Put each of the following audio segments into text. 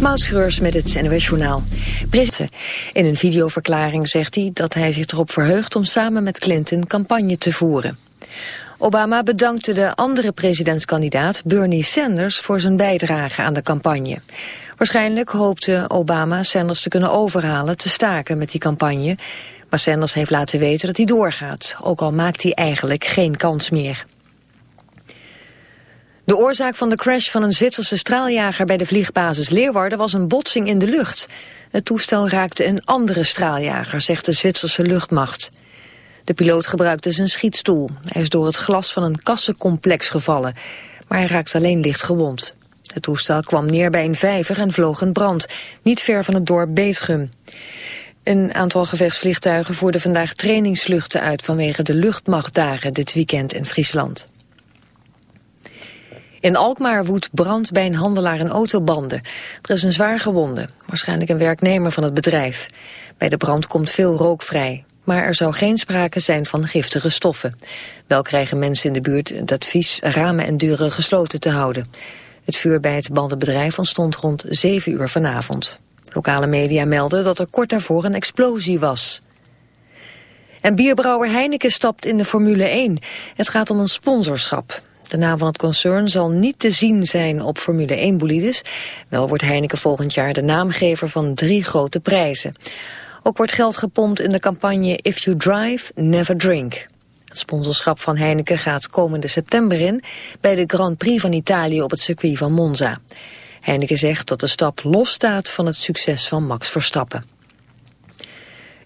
Mautschreurs met het NOS Journaal. In een videoverklaring zegt hij dat hij zich erop verheugt om samen met Clinton campagne te voeren. Obama bedankte de andere presidentskandidaat Bernie Sanders voor zijn bijdrage aan de campagne. Waarschijnlijk hoopte Obama Sanders te kunnen overhalen te staken met die campagne. Maar Sanders heeft laten weten dat hij doorgaat, ook al maakt hij eigenlijk geen kans meer. De oorzaak van de crash van een Zwitserse straaljager bij de vliegbasis Leeuwarden was een botsing in de lucht. Het toestel raakte een andere straaljager, zegt de Zwitserse luchtmacht. De piloot gebruikte zijn schietstoel. Hij is door het glas van een kassencomplex gevallen, maar hij raakte alleen licht gewond. Het toestel kwam neer bij een vijver en vloog in brand, niet ver van het dorp Beetgum. Een aantal gevechtsvliegtuigen voerden vandaag trainingsvluchten uit vanwege de luchtmachtdagen dit weekend in Friesland. In Alkmaar woedt brand bij een handelaar in autobanden. Er is een zwaar gewonde, waarschijnlijk een werknemer van het bedrijf. Bij de brand komt veel rook vrij. Maar er zou geen sprake zijn van giftige stoffen. Wel krijgen mensen in de buurt het advies ramen en deuren gesloten te houden. Het vuur bij het bandenbedrijf ontstond rond 7 uur vanavond. Lokale media melden dat er kort daarvoor een explosie was. En bierbrouwer Heineken stapt in de Formule 1. Het gaat om een sponsorschap. De naam van het concern zal niet te zien zijn op Formule 1-bolides. Wel wordt Heineken volgend jaar de naamgever van drie grote prijzen. Ook wordt geld gepompt in de campagne If You Drive, Never Drink. Het sponsorschap van Heineken gaat komende september in... bij de Grand Prix van Italië op het circuit van Monza. Heineken zegt dat de stap losstaat van het succes van Max Verstappen.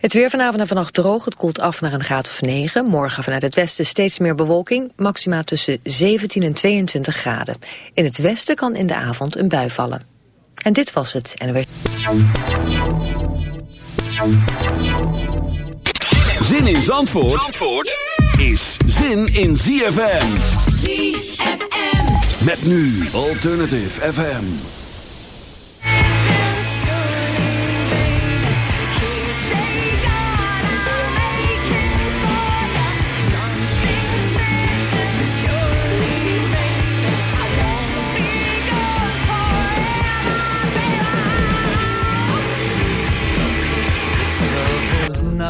Het weer vanavond en vannacht droog. Het koelt af naar een graad of 9. Morgen vanuit het westen steeds meer bewolking. Maxima tussen 17 en 22 graden. In het westen kan in de avond een bui vallen. En dit was het NW. Zin in Zandvoort, Zandvoort is zin in ZFM. ZFM. Met nu Alternative FM.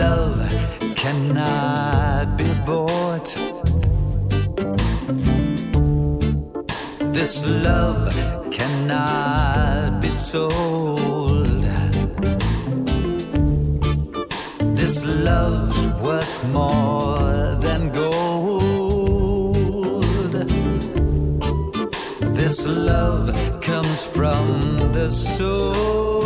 love cannot be bought. This love cannot be sold. This love's worth more than gold. This love comes from the soul.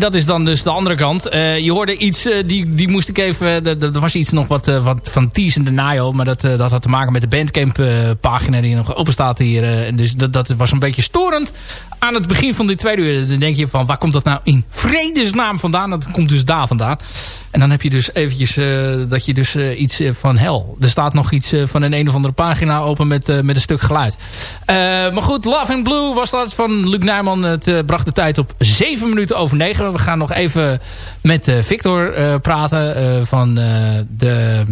En dat is dan dus de andere kant. Uh, je hoorde iets, uh, die, die moest ik even... Er was iets nog wat, wat van teasende Nile. Maar dat, dat had te maken met de Bandcamp pagina die nog open staat hier. dus dat, dat was een beetje storend aan het begin van die tweede uur. Dan denk je van waar komt dat nou in vredesnaam vandaan? Dat komt dus daar vandaan. En dan heb je dus eventjes dat je dus iets van hel. Er staat nog iets van een een of andere pagina open met, met een stuk geluid. maar goed, Love in Blue was dat van Luc Nijman. Het bracht de tijd op 7 minuten over 9. We gaan nog even met Victor praten van de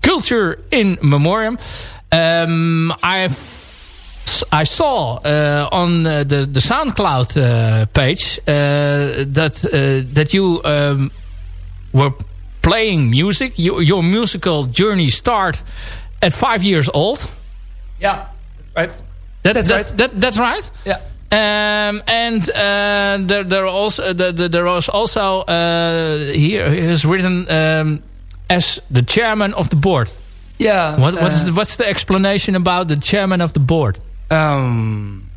Culture in Memoriam. Um, I've, I saw on the, the SoundCloud page that, that you um, were playing music. You, your musical journey start at five years old. Yeah, right. That, that's that, right. That, that's right? Yeah. Um, and uh, there, there also there, there was also uh, here is written um, as the chairman of the board. Yeah. What, what's uh, the, what's the explanation about the chairman of the board? Um,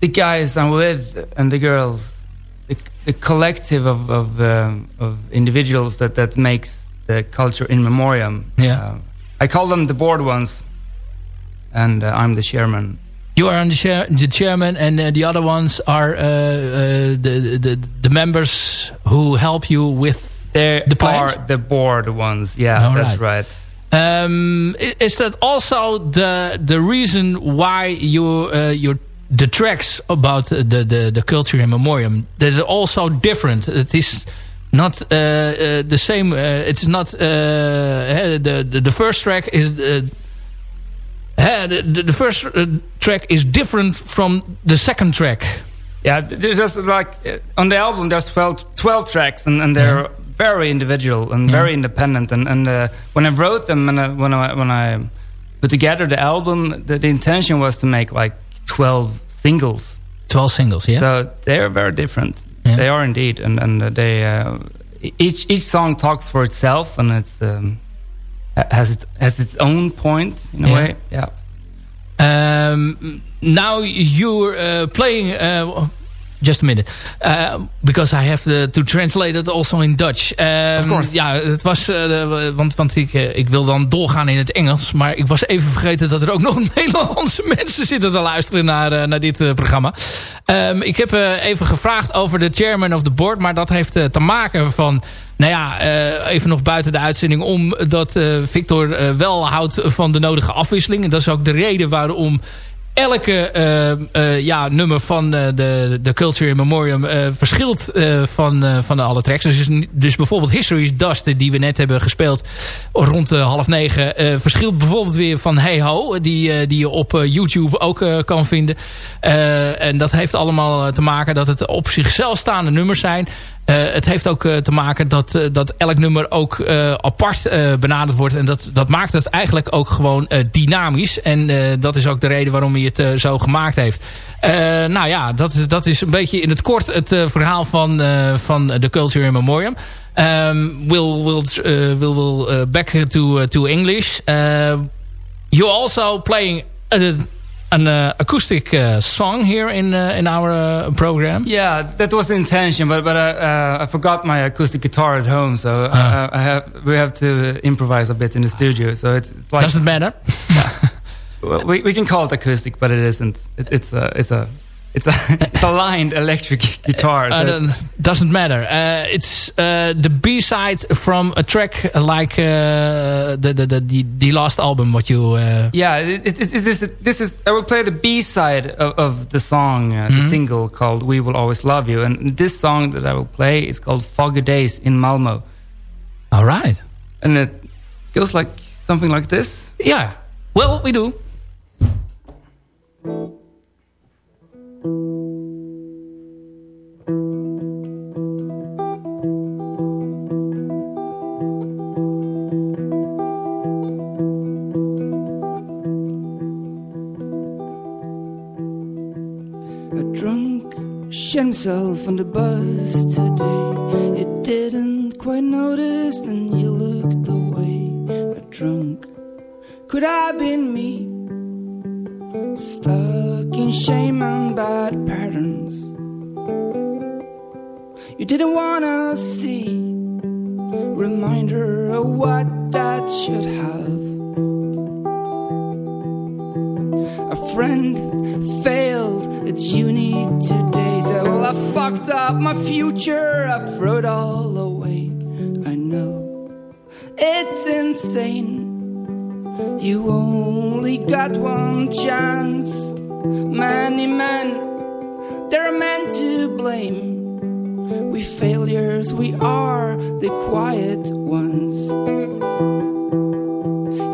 the guys I'm with and the girls, the, collective of of, um, of individuals that that makes the culture in memoriam. Yeah. Uh, I call them the board ones, and uh, I'm the chairman. You are the, chair, the chairman, and uh, the other ones are uh, uh, the, the the members who help you with they the plans. are the board ones. Yeah, All that's right. right. Um, is that also the the reason why you uh, your the tracks about the, the the culture in memoriam that are also different? It is not uh, uh, the same. it's not the, the the first track is uh, the, the, first uh, track is different from the second track. Yeah, there's just like uh, on the album there's 12, 12 tracks and, and they're yeah. very individual and yeah. very independent. And, and uh, when I wrote them and uh, when I when I put together the album, the, the, intention was to make like twelve singles. Twelve singles, yeah. So they're very different. Yeah. They are indeed, and and they each each song talks for itself, and it's. Um, has it has its own point in a yeah. way. Yeah. Um, now you're uh, playing. Uh, just a minute. Uh, because I have to, to, translate it also in Dutch. Um, of course. Ja, het was... Uh, want want ik, uh, ik wil dan doorgaan in het Engels. Maar ik was even vergeten dat er ook nog Nederlandse mensen zitten te luisteren naar, uh, naar dit programma. Um, ik heb even gevraagd over de chairman of the board. Maar dat heeft te maken van... Nou ja, even nog buiten de uitzending. Omdat Victor wel houdt van de nodige afwisseling. En dat is ook de reden waarom elke uh, uh, ja, nummer van uh, de, de Culture in Memoriam verschilt van, van de alle tracks. Dus, dus bijvoorbeeld History's Dust, die we net hebben gespeeld rond half negen, verschilt bijvoorbeeld weer van Hey Ho, die, die je op YouTube ook kan vinden. en dat heeft allemaal te maken dat het op zichzelf staande nummers zijn. Uh, het heeft ook uh, te maken dat, uh, dat elk nummer ook apart benaderd wordt. En dat, dat maakt het eigenlijk ook gewoon dynamisch. En dat is ook de reden waarom hij het zo gemaakt heeft. nou ja, dat, dat is een beetje in het kort het verhaal van, van The Culture in Memoriam. Um, we'll, we'll, we'll, back to, to English. you're also playing an uh, acoustic uh, song here in uh, in our uh, program. Yeah, that was the intention, but but uh, I forgot my acoustic guitar at home, so I, I, have we have to improvise a bit in the studio. So it's, it's like doesn't matter. well, we, we can call it acoustic, but it isn't. It, it's a it's a it's a it's a lined electric guitar. So Uh, doesn't matter. Uh, it's uh, the B side from a track like uh, the, the the the the last album. What you uh, yeah, it, it, it, this, is, this is. I will play the B side of, of the song, uh, the single called "We Will Always Love You," and this song that I will play is called "Foggy Days in Malmo," all right? and it goes like something like this. Yeah. Well, we do. Shit himself on the bus today. It didn't quite notice, and you looked away. A drunk, could have been me. Stuck in shame and bad patterns. You didn't wanna see. Reminder of what that should have. A friend failed at uni today. I fucked up my future. I threw it all away. I know it's insane. You only got one chance. Many men, they're meant to blame. We failures, we are the quiet ones.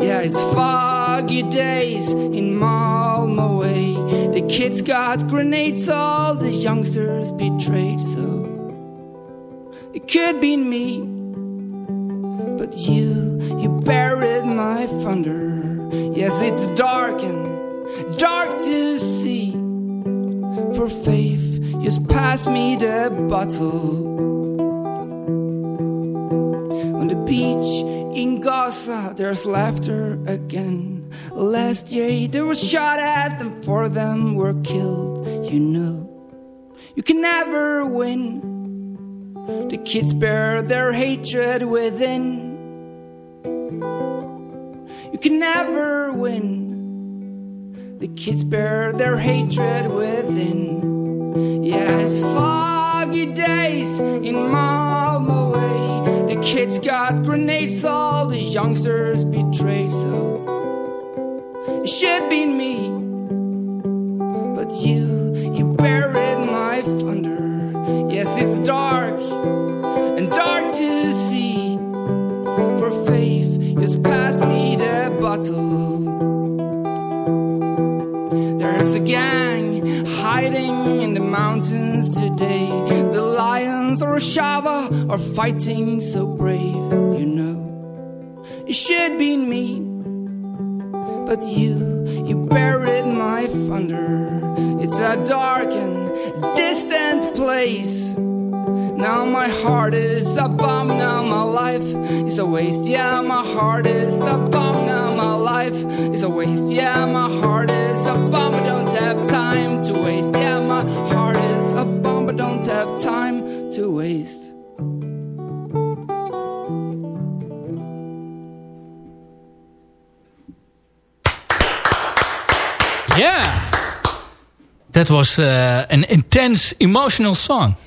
Yeah, it's foggy days in Malmo kids got grenades, all the youngsters betrayed. So it could be me, but you, you buried my thunder. Yes, it's dark and dark to see. For faith, just pass me the bottle. On the beach in Gaza, there's laughter again. Last year, there was shot at and four of them were killed. You know, you can never win. The kids bear their hatred within. You can never win. The kids bear their hatred within. Yeah, it's foggy days in Malmo. The kids got grenades, all the youngsters betrayed. So it should be me, but you, you buried my thunder. Yes, it's dark and dark to see. For faith, just pass me the bottle. There's a gang hiding in the mountains today. The lions or Shava are fighting so brave, you know. It should be me, but you, you buried my thunder. It's a dark and distant place. Now my heart is a bomb, now my life is a waste. Yeah, my heart is a bomb, now my life is a waste. Yeah, my heart is That was an intense, emotional song.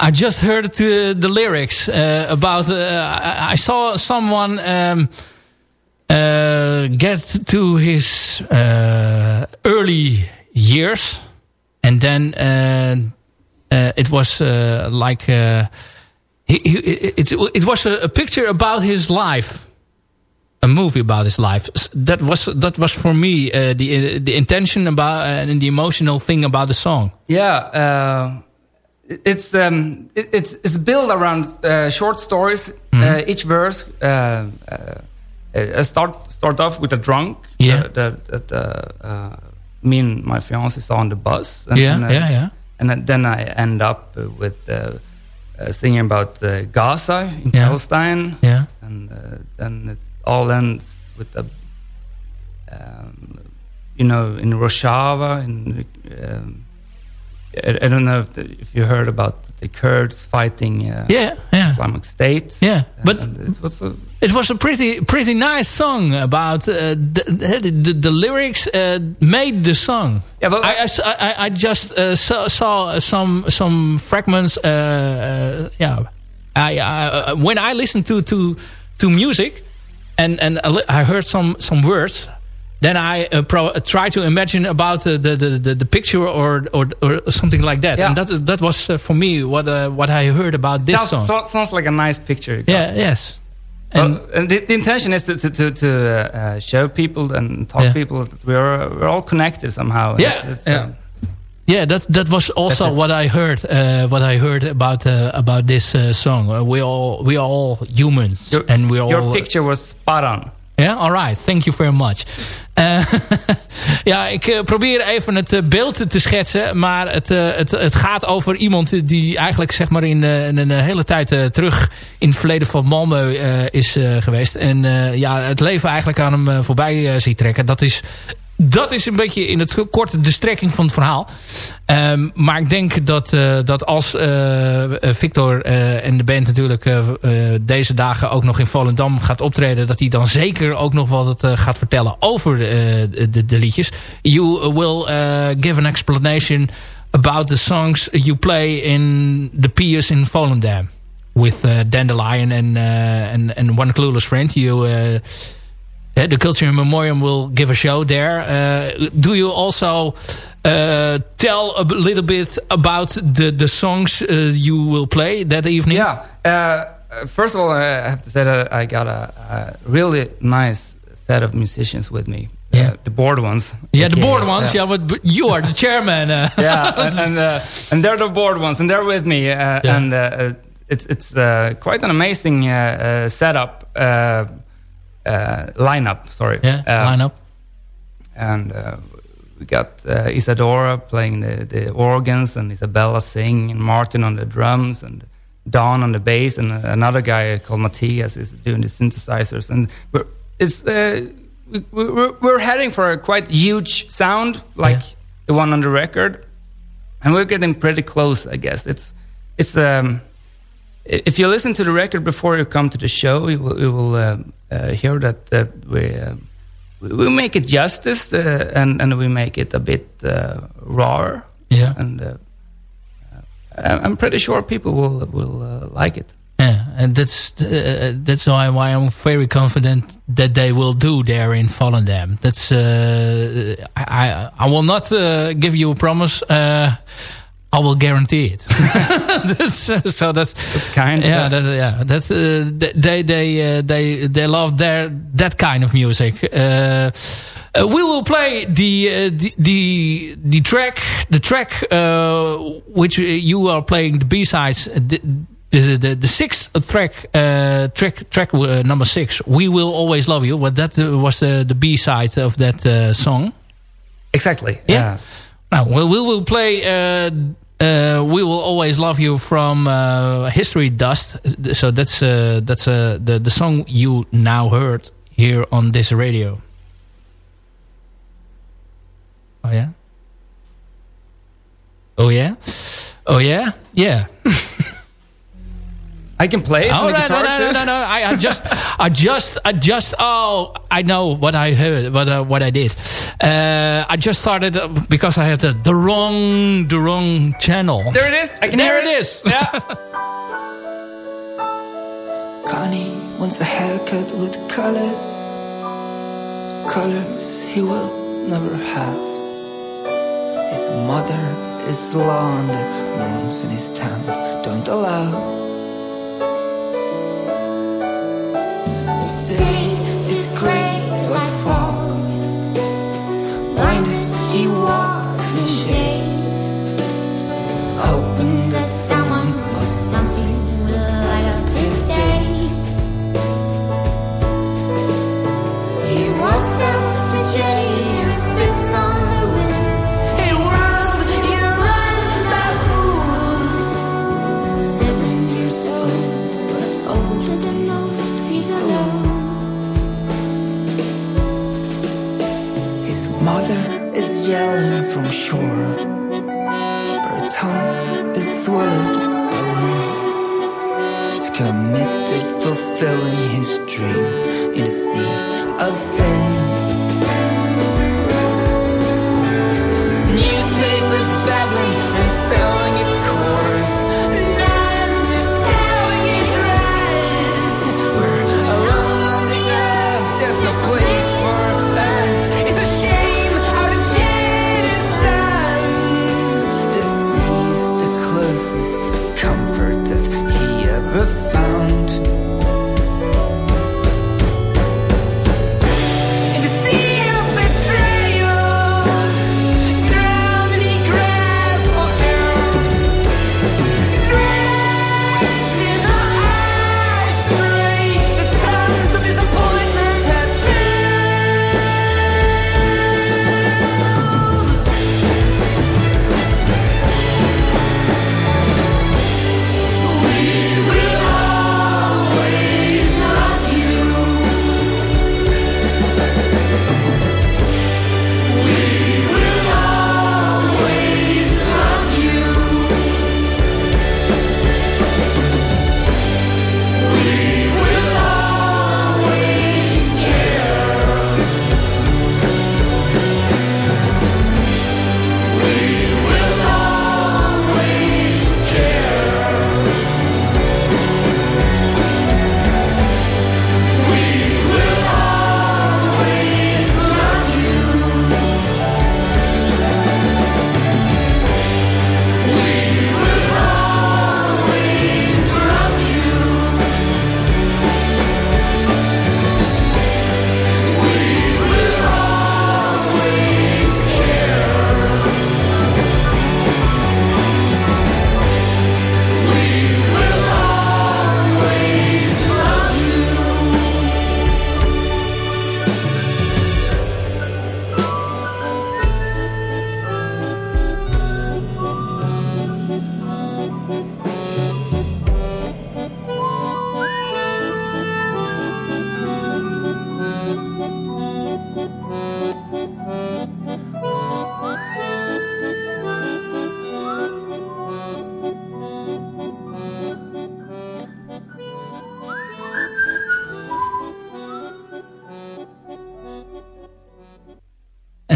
I just heard the, the lyrics uh, about. I, saw someone um, uh, get to his uh, early years, and then uh, it was like he, he, it, it was a, a picture about his life a movie about his life. That was that was for me uh, the the intention about uh, and the emotional thing about the song. Yeah, uh, it's um, it, it's it's built around uh, short stories. Uh, each verse uh, uh, uh, start start off with a drunk. Yeah. that that, uh, uh, me and my fiance saw on the bus. And, Yeah, and, yeah, yeah. And then- I end up with uh, uh, singing about uh, Gaza in Yeah. Palestine. Yeah. and uh, then it all ends with the um, you know in Rojava in um, I, I don't know if, the, if you heard about the Kurds fighting uh, Yeah, yeah. Islamic State. Yeah, but- and it was a, It was a pretty pretty nice song about uh, the, the, the, lyrics uh, made the song. Yeah, but- I, I I- just uh, saw, saw some some fragments. Uh, uh, yeah, I, I when I listened to to to music and and I heard some some words. Then I uh, pro try to imagine about uh, the, the, the the picture or, or or something like that, Yeah. and that that was uh, for me what uh, what I heard about this sounds, song. so- sounds like a nice picture. yeah, yes, and Well, and the, the intention is to to to, to uh, uh, show people and talk Yeah. people that we're we're all connected somehow. Yeah, It's- it's, yeah. Um, Yeah, that that was also what I heard. Uh, what I heard about uh, about this uh, song. Uh, we all we are all humans, your, and we all. your picture was spot on. Yeah, all right. Thank you very much. Ja, ik eh, probeer even het eh, beeld te schetsen. Maar het, eh, het, het gaat over iemand die eigenlijk zeg maar in, in een hele tijd terug in het verleden van Malmö is geweest. En ja, het leven eigenlijk aan hem voorbij ziet trekken. Dat is, dat is een beetje in het kort de strekking van het verhaal. Ehm, maar ik denk dat, eh, dat als eh, Victor eh, en de band natuurlijk deze dagen ook nog in Volendam gaat optreden... dat hij dan zeker ook nog wat gaat vertellen over de, de, de, liedjes. You will give an explanation about the songs you play in the piers in Volendam. With Dandelion and, and, and One Clueless Friend. You... The Culture Memorial will give a show there. Uh, do you also uh, tell a little bit about the the songs uh, you will play that evening? Yeah. Uh, first of all, I have to say that I got a, a really nice set of musicians with me. Yeah. Uh, the bored ones. Yeah, the board ones. Yeah, but, but you are the chairman. Uh, yeah, and and, uh, and they're the bored ones, and they're with me, uh, Yeah. and uh, it's it's uh, quite an amazing uh, uh, setup lineup. Sorry, yeah, Uh, line up. and uh, we got uh, Isadora playing the, the organs, and Isabella singing, and Martin on the drums, and Don on the bass, and another guy called Matthias is doing the synthesizers, and we're it's uh, we, we're, we're heading for a quite huge sound like Yeah. the one on the record, and we're getting pretty close. I guess it's it's um, if you listen to the record before you come to the show, you will, you will uh, uh, hear that that we. Uh, we make it justice uh, and and we make it a bit uh, rawer Yeah. and I'm pretty sure people will will uh, like it. Yeah, and that's uh, that's why why I'm very confident that they will do there in Volendam. That's uh, I I I will not uh, give you a promise. I will guarantee it. That's, uh, so that's It's kind yeah, of that, yeah. That's uh, they they uh, they they love their that kind of music. Uh, uh, we will play the uh, the, the the track the track uh, which you are playing the B sides. The, the, the, the sixth track, uh, track, track uh, number six. We will always love you. But that uh, was the, the B side of that uh, song. exactly. Yeah. Now we, we will play. Uh, uh, we will always love you from uh, History Dust. So that's uh, that's uh, the the song you now heard here on this radio. Oh yeah. Oh yeah. Oh yeah. Yeah. I can play it Oh on no the no guitar no too. no no! I, I just I just I just oh I know what I heard what uh, what I did. Uh, I just started uh, because I had the, the wrong the wrong channel. There it is. I can There hear it is. Yeah. Connie wants a haircut with colors, colors he will never have. His mother is blonde, norms in his town don't allow. yelling from shore, but her tongue is swallowed by wind. He's committed fulfilling his dream in a sea of sand.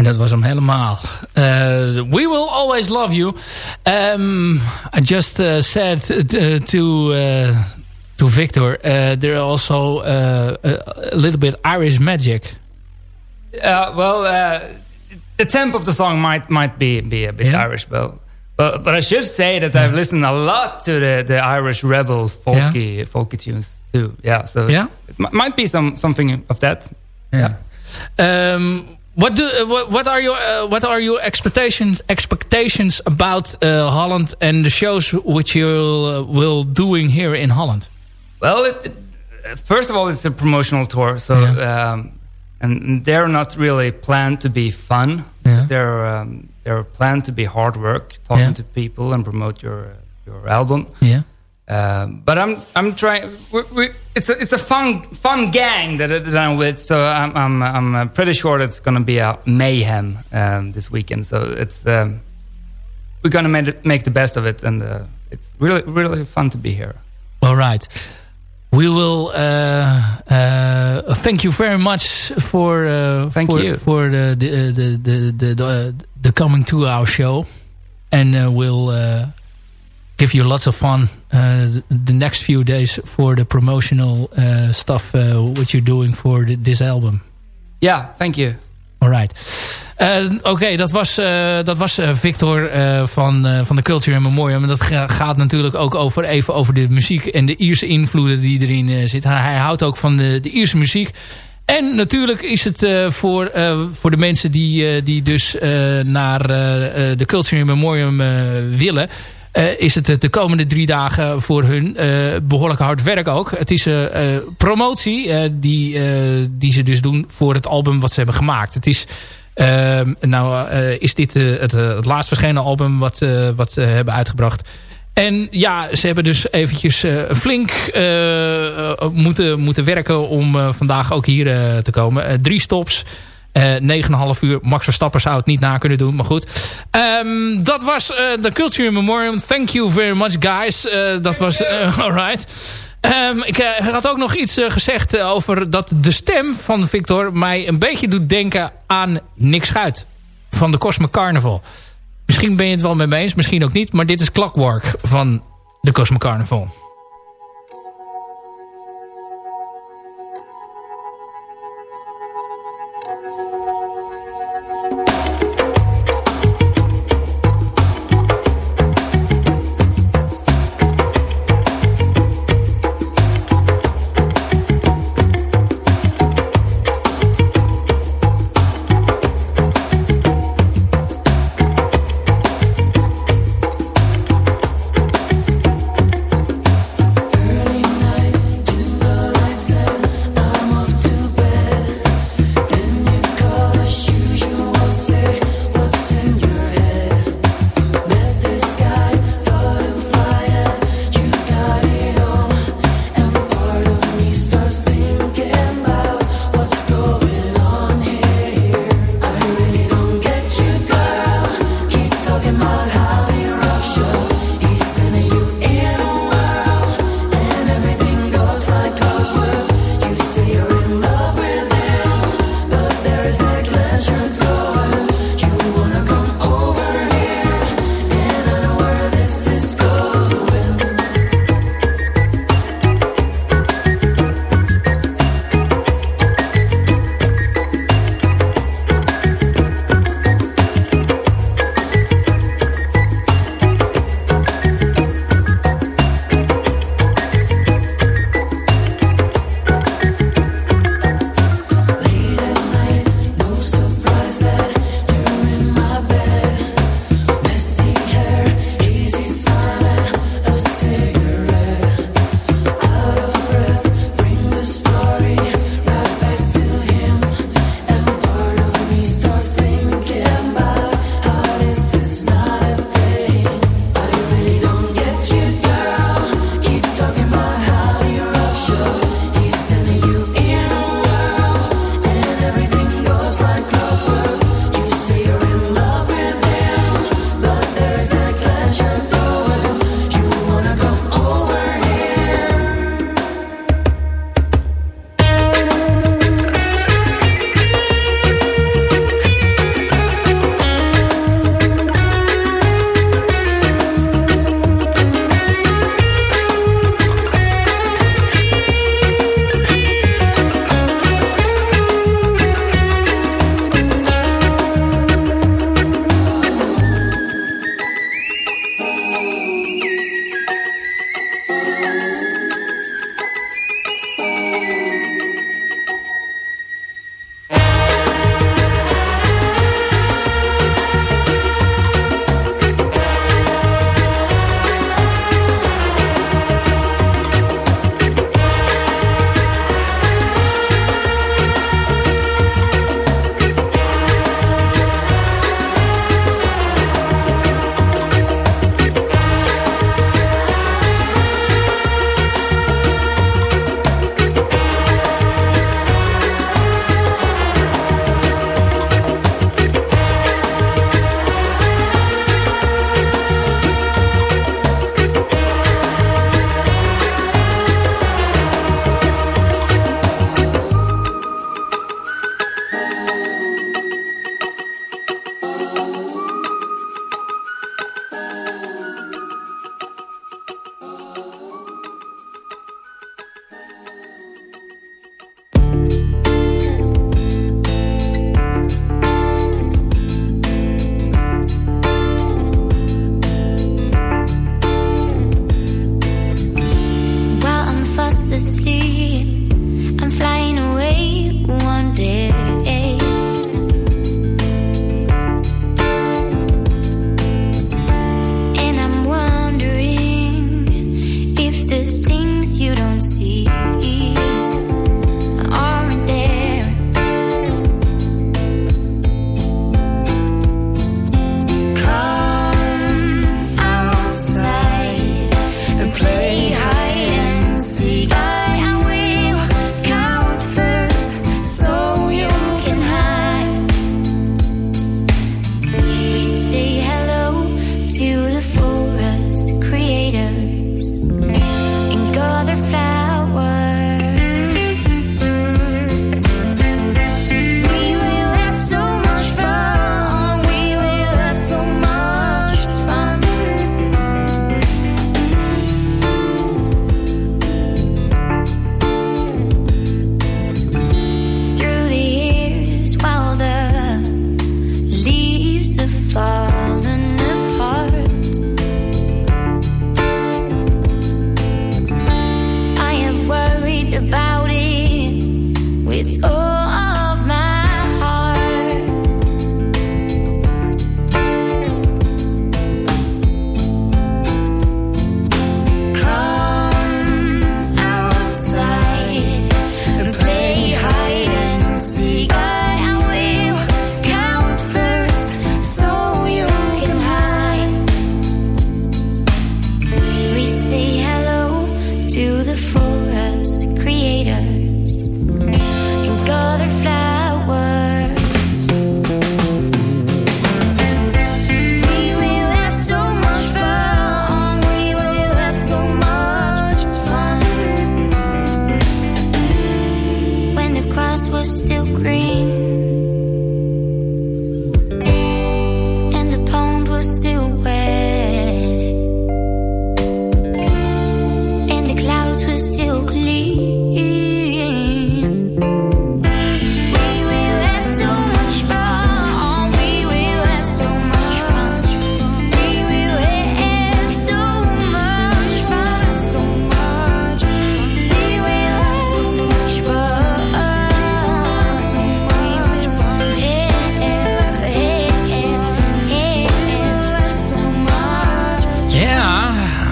En dat was hem helemaal. Uh, we will always love you. Um, I just uh, said uh, to uh, to Victor, uh, there are also uh, a, little bit Irish magic. Uh, well, uh, the tempo of the song might might be be a bit Yeah. Irish, but but but I should say that I've listened a lot to the, the Irish rebel folky folky tunes too. Yeah, so Yeah? it might be some something of that. Yeah. Um, what do uh, what, what are your uh, what are your expectations expectations about uh, Holland and the shows which you uh, will doing here in Holland? Well, it, it, first of all, it's a promotional tour, so Yeah. um, and they're not really planned to be fun. Yeah. They're um, they're planned to be hard work, talking Yeah. to people and promote your your album. Yeah. Um, but I'm I'm trying. We, we, it's a it's a fun fun gang that, that I'm with. So I'm I'm I'm uh, pretty sure it's going to be a mayhem um, this weekend. So it's um, we're going to make it, make the best of it, and uh, it's really really fun to be here. All right. We will uh, uh, thank you very much for uh, Thank for, you. for the the the the the, the, the coming to our show, and uh, we'll uh, give you lots of fun the next few days for the promotional uh, stuff uh, what you're doing for the, this album. Yeah, thank you. Alright. Eh, Oké, dat was, eh, dat was eh, Victor eh, van, eh, van de Culture in Memoriam. En dat ga- gaat natuurlijk ook over, even over de muziek en de Ierse invloeden die erin eh, zitten. Hij, hij houdt ook van de, de Ierse muziek. En natuurlijk is het eh, voor, eh, voor de mensen die, eh, die dus eh, naar eh, eh, de Culture in Memoriam eh, willen... eh, is het eh, de komende drie dagen voor hun eh, behoorlijk hard werk ook. Het is eh, promotie die, die ze dus doen voor het album wat ze hebben gemaakt. Het is... Nou is dit het, het laatst verschenen album wat, wat ze hebben uitgebracht. En ja, ze hebben dus eventjes flink moeten, moeten werken om vandaag ook hier te komen. Drie stops. Uh, 9,5 uur. Max Verstappen zou het niet na kunnen doen, maar goed. Um, dat was de Culture Memoriam. Thank you very much, guys. dat was alright. Um, ik had ook nog iets gezegd over dat de stem van Victor mij een beetje doet denken aan Nick Schuit van de Cosmic Carnival. Misschien ben je het wel met me eens, misschien ook niet. Maar dit is Clockwork van de Cosmic Carnival.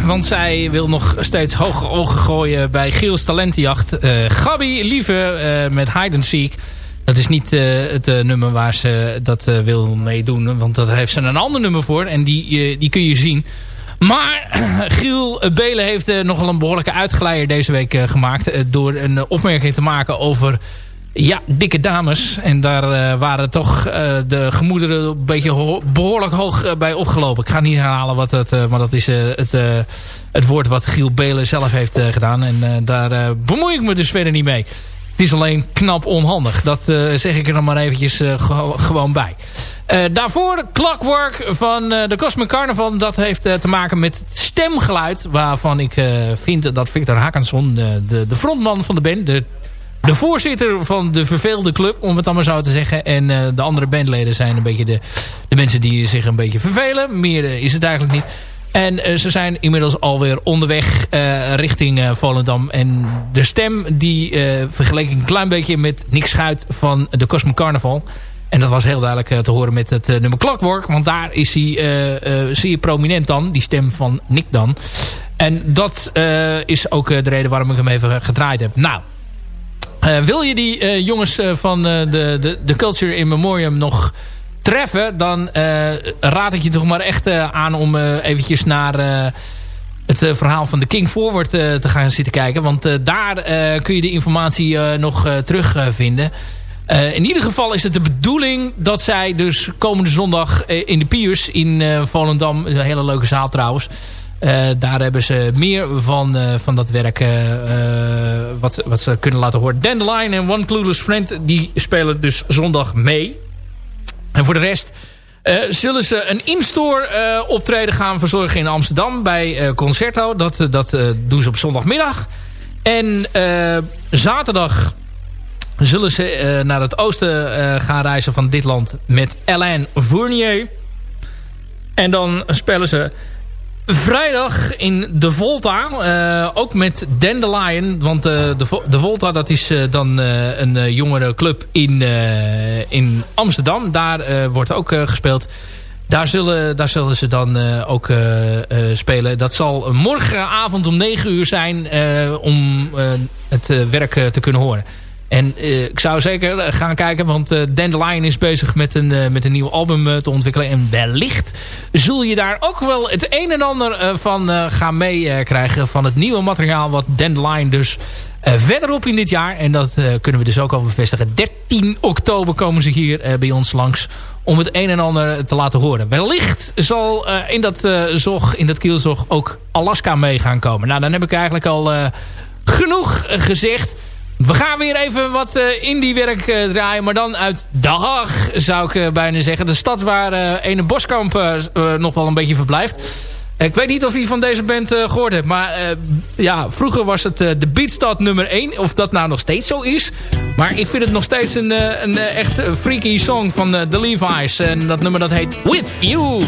Want zij wil nog steeds hoge ogen gooien bij Giels Talentenjacht. Uh, Gabi Lieve uh, met Hide and Seek. Dat is niet uh, het nummer waar ze dat wil meedoen. Want dat heeft ze een ander nummer voor. En die, die kun je zien. Maar Giel Belen heeft nogal een behoorlijke uitgeleider deze week gemaakt. door een opmerking te maken over ja, dikke dames. En daar uh, waren toch uh, de gemoederen een beetje ho behoorlijk hoog uh, bij opgelopen. Ik ga niet herhalen wat het, maar dat is het, het woord wat Giel Belen zelf heeft gedaan. En daar bemoei ik me dus verder niet mee. Het is alleen knap onhandig. Dat zeg ik er dan maar eventjes ge gewoon bij. daarvoor Clockwork van de Cosmic Carnival. Dat heeft te maken met het stemgeluid. Waarvan ik vind dat Victor Hakanson, de, de frontman van de band... de de voorzitter van de verveelde club, om het allemaal zo te zeggen. En uh, de andere bandleden zijn een beetje de, de mensen die zich een beetje vervelen. Meer uh, is het eigenlijk niet. En uh, ze zijn inmiddels alweer onderweg richting Volendam. En de stem die vergeleek ik een klein beetje met Nick Schuit van de Cosmic Carnival. En dat was heel duidelijk te horen met het nummer Clockwork. Want daar is hij zeer prominent dan, die stem van Nick dan. En dat is ook de reden waarom ik hem even gedraaid heb. Nou, uh, wil je die uh, jongens uh, van de, de, de Culture in Memoriam nog treffen... dan raad ik je toch maar echt aan om eventjes naar het verhaal van de King Forward te gaan zitten kijken. Want daar kun je de informatie nog terugvinden. in ieder geval is het de bedoeling dat zij dus komende zondag in de Piers in Volendam... een hele leuke zaal trouwens... Uh, daar hebben ze meer van, uh, van dat werk uh, wat, wat ze kunnen laten horen. Dandelion en One Clueless Friend die spelen dus zondag mee. En voor de rest zullen ze een in-store optreden gaan verzorgen in Amsterdam bij Concerto. Dat, dat doen ze op zondagmiddag. En zaterdag zullen ze naar het oosten gaan reizen van dit land met Alain Fournier. En dan spelen ze vrijdag in de Volta. Uh, ook met Dandelion. Want uh, de, Volta dat is uh, dan een jongere club in, in Amsterdam. Daar wordt ook gespeeld. Daar zullen, daar zullen ze dan ook spelen. Dat zal morgenavond om 9 uur zijn om het werk te kunnen horen. En uh, ik zou zeker gaan kijken, want uh, Dandelion is bezig met een, met een nieuw album te ontwikkelen. En wellicht zul je daar ook wel het een en ander van gaan meekrijgen. van het nieuwe materiaal wat Dandelion dus verderop in dit jaar. En dat kunnen we dus ook al bevestigen. 13 oktober komen ze hier bij ons langs om het een en ander te laten horen. Wellicht zal in, dat, zog, in dat kielzog ook Alaska mee gaan komen. Nou, dan heb ik eigenlijk al genoeg gezegd. We gaan weer even wat uh, indie werk uh, draaien. Maar dan uit De Haag zou ik uh, bijna zeggen. De stad waar Ene Boskamp nog wel een beetje verblijft. Ik weet niet of je van deze band gehoord hebt. Maar ja, vroeger was het de Beatstad nummer 1. Of dat nou nog steeds zo is. Maar ik vind het nog steeds een, een echt freaky song van The Levi's. En dat nummer dat heet With You.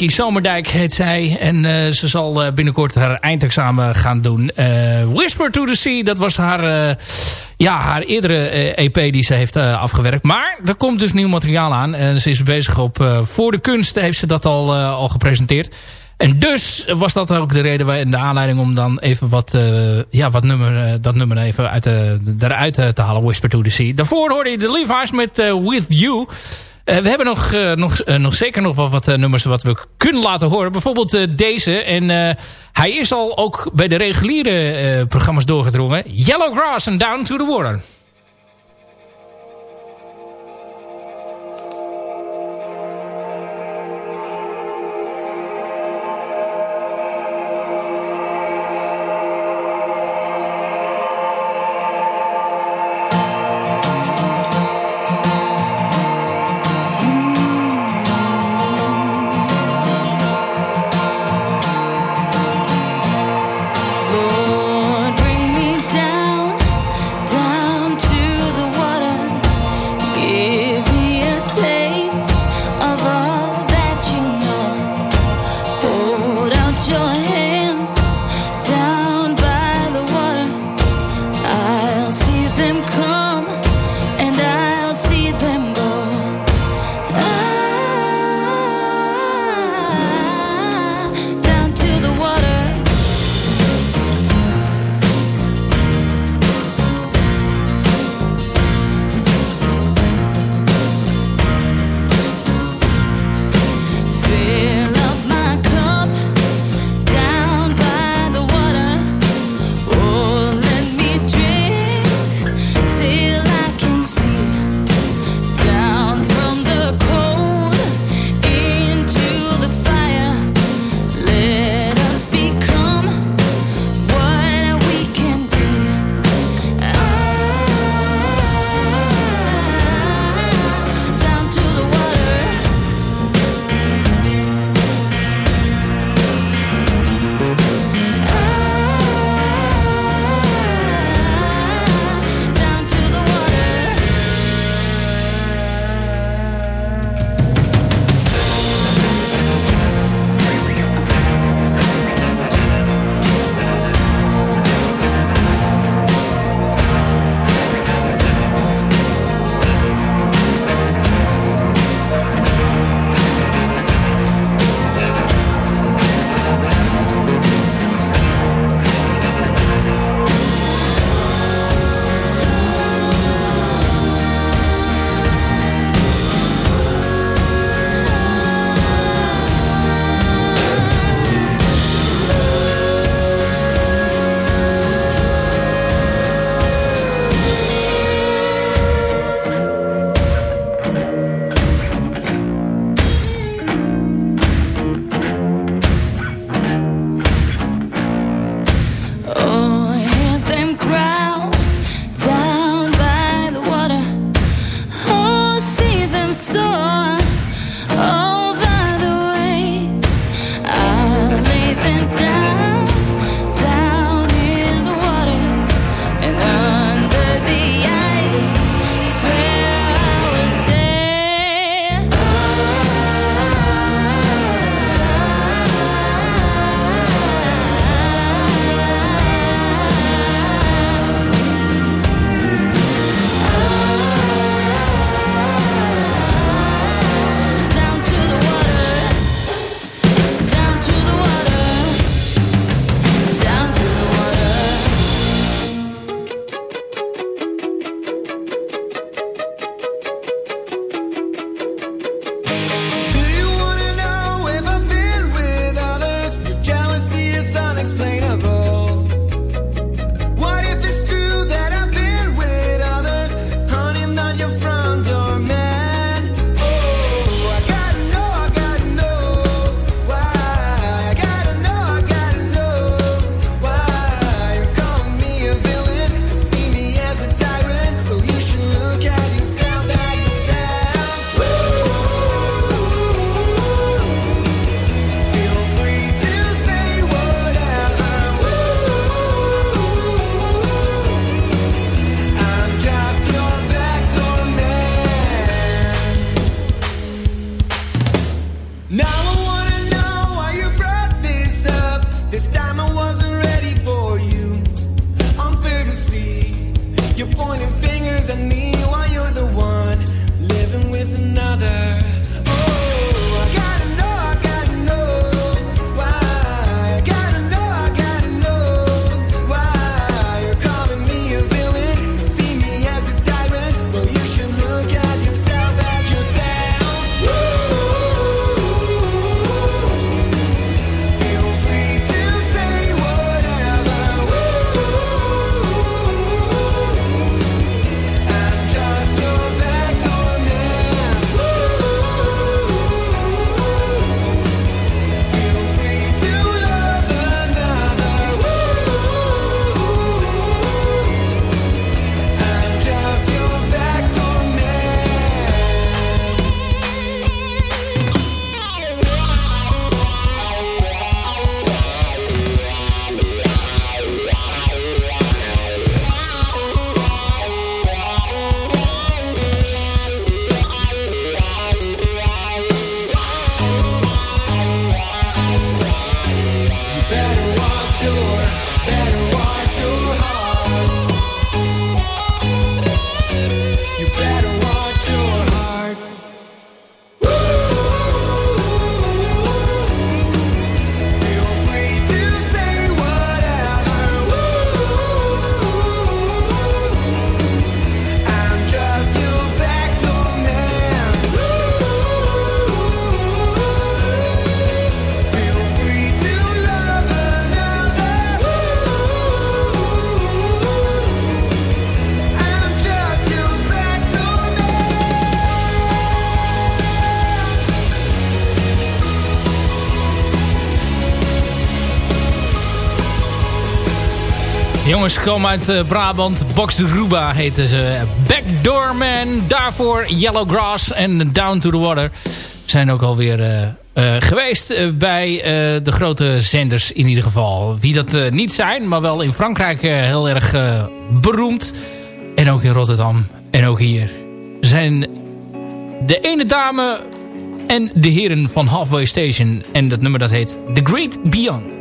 Mickey Zomerdijk heet zij. En eh, ze zal eh, binnenkort haar eindexamen gaan doen. Eh, Whisper to the Sea, dat was haar... ja, haar eerdere EP die ze heeft afgewerkt. Maar er komt dus nieuw materiaal aan. En ze is bezig op Voor de Kunst heeft ze dat al, al gepresenteerd. En dus was dat ook de reden en de aanleiding om dan even wat, ja, wat nummer, dat nummer even uit de, eruit te halen. Whisper to the Sea. Daarvoor hoorde je de Levi's met With You. Eh, we hebben nog, eh, nog, eh, nog zeker nog wel wat nummers wat we kunnen laten horen. Bijvoorbeeld deze. En hij is al ook bij de reguliere programma's doorgedrongen. Yellow Grass and Down to the Water. jongens komen uit eh, Brabant. Box de Ruba heten ze. Backdoor Man, daarvoor Yellow Grass en Down to the Water. Zijn ook alweer uh, geweest bij de grote zenders in ieder geval. Wie dat niet zijn, maar wel in Frankrijk heel erg beroemd. En ook in Rotterdam en ook hier. Zijn de ene dame en de heren van Halfway Station. En dat nummer dat heet The Great Beyond.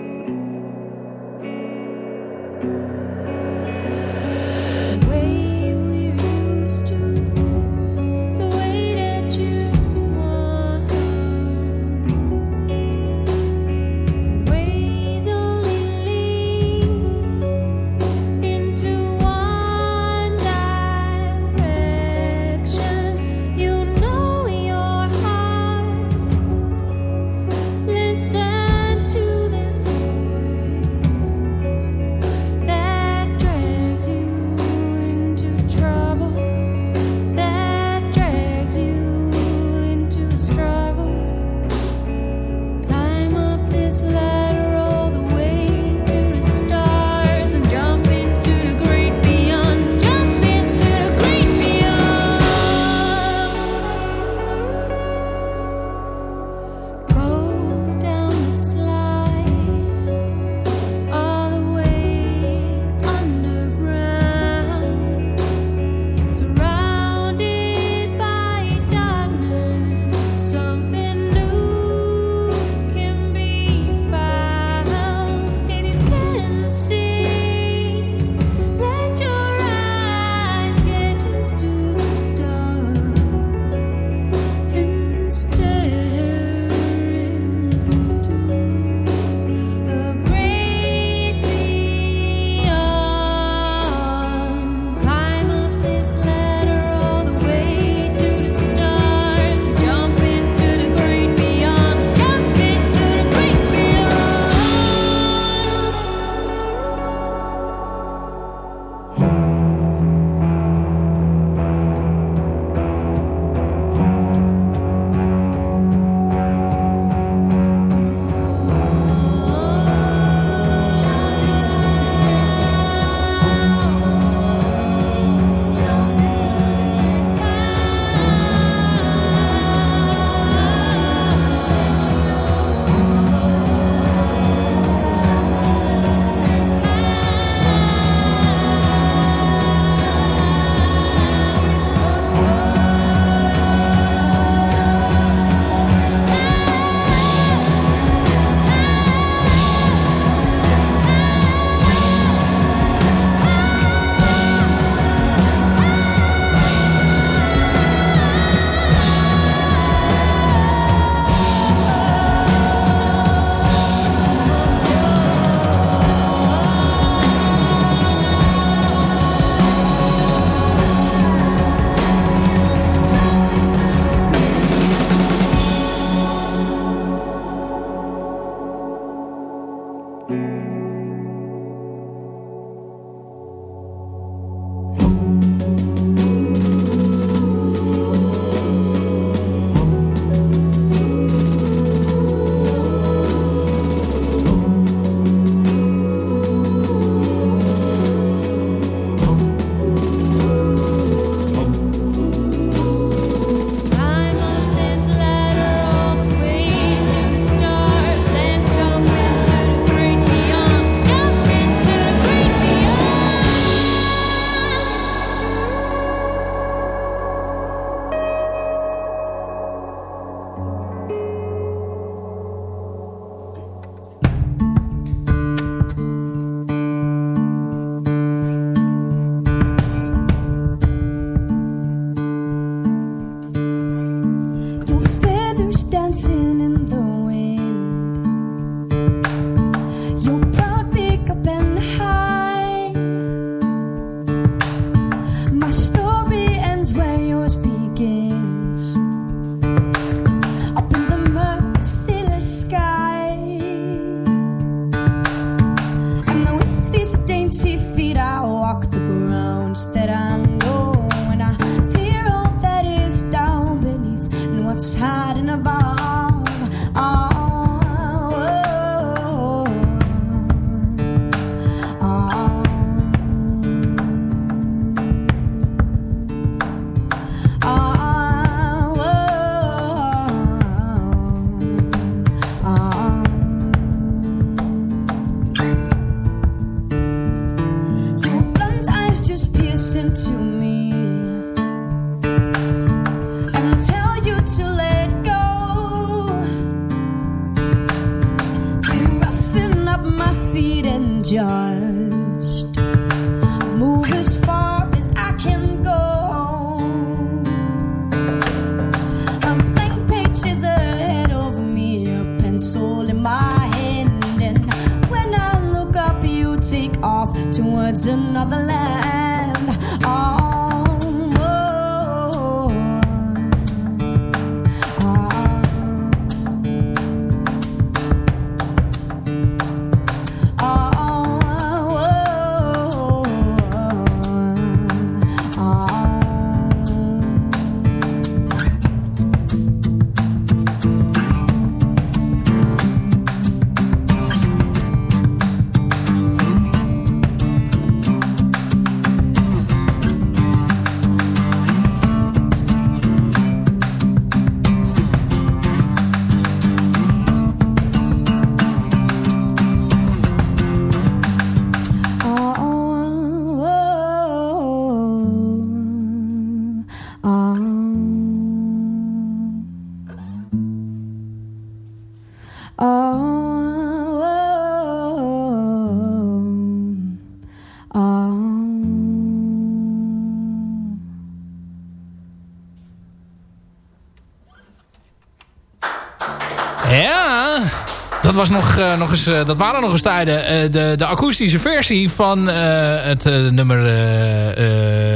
Was nog, eh, nog eens, eh, dat waren nog eens tijden. Eh, de, de akoestische versie van het nummer...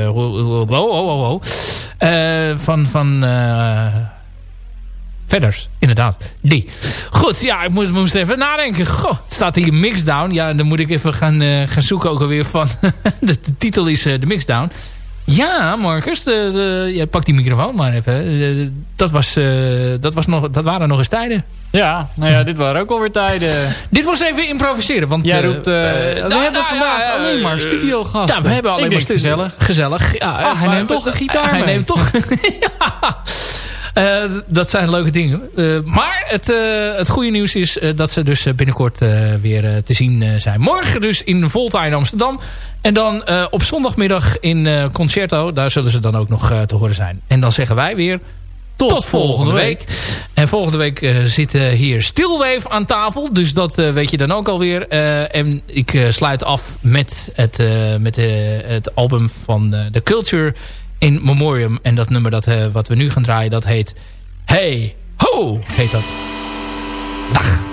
oh, oh, oh, van... van Verders, inderdaad. Die. Goed, ja, ik moest, moest even nadenken. Goh, het staat hier Mixdown. Ja, dan moet ik even gaan, gaan zoeken ook alweer van... de, titel is de Mixdown. Ja, Marcus, de, de, jij pakt die microfoon maar even. Dat, was, eh, dat, was nog, dat waren nog eens tijden. Ja, nou ja, dit waren ook alweer tijden. Dit was even improviseren. Want, Jij eh, roept, eh, we nou, hebben nou, vandaag ja, alleen maar studiogasten. Ja, we hebben alleen maar gezellig. Gezellig. Ja, Ah, hij neemt toch de gitaar Hij neemt toch... Eh, dat zijn leuke dingen. Eh, maar het, eh, het goede nieuws is dat ze dus binnenkort weer te zien zijn. Morgen dus in Volta in Amsterdam. En dan op zondagmiddag in Concerto. Daar zullen ze dan ook nog te horen zijn. En dan zeggen wij weer... Tot, volgende week. En volgende week eh, zit hier Stilwave aan tafel. Dus dat weet je dan ook alweer. En ik sluit af met het, met, het album van The Culture in Memoriam. En dat nummer dat, eh, wat we nu gaan draaien, dat heet Hey Ho, heet dat. Dag.